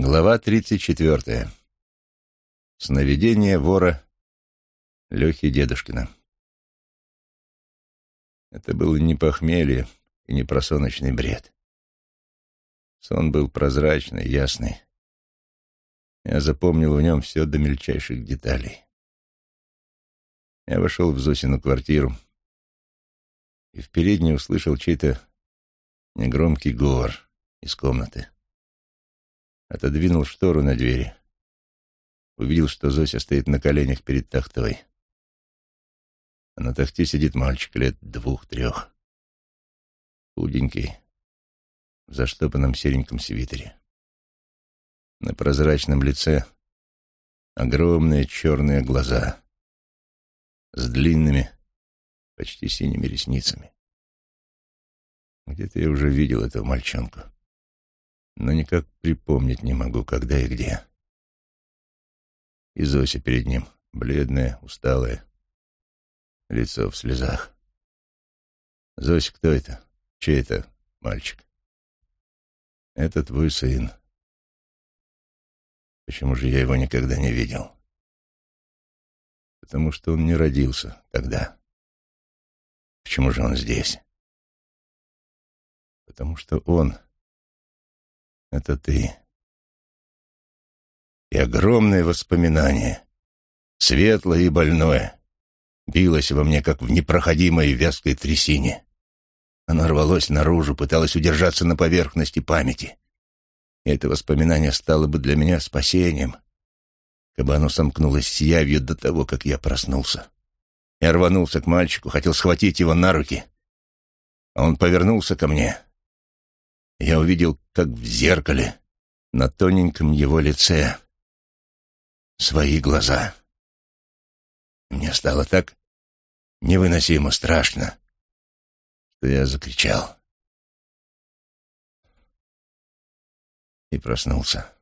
Глава тридцать четвертая. Сновидение вора Лехи Дедушкина. Это было не похмелье и не просоночный бред. Сон был прозрачный, ясный. Я запомнил в нем все до мельчайших деталей. Я вошел в Зосину квартиру и в передней услышал чей-то негромкий говор из комнаты. Отодвинул штору на двери. Увидел, что Зося стоит на коленях перед тахтой. А на тахте сидит мальчик лет двух-трех. Худенький, в заштопанном сереньком свитере. На прозрачном лице огромные черные глаза с длинными, почти синими ресницами. Где-то я уже видел этого мальчонку но никак припомнить не могу, когда и где. И Зося перед ним, бледная, усталая, лицо в слезах. «Зося, кто это? Чей это мальчик?» «Это твой сын. Почему же я его никогда не видел?» «Потому что он не родился тогда. Почему же он здесь?» «Потому что он...» это ты. И огромное воспоминание, светлое и больное, билось во мне, как в непроходимой вязкой трясине. Оно рвалось наружу, пыталось удержаться на поверхности памяти. И это воспоминание стало бы для меня спасением, бы оно сомкнулось с явью до того, как я проснулся. Я рванулся к мальчику, хотел схватить его на руки. А он повернулся ко мне — я увидел, как в зеркале, на тоненьком его лице, свои глаза. Мне стало так невыносимо страшно, что я закричал. И проснулся.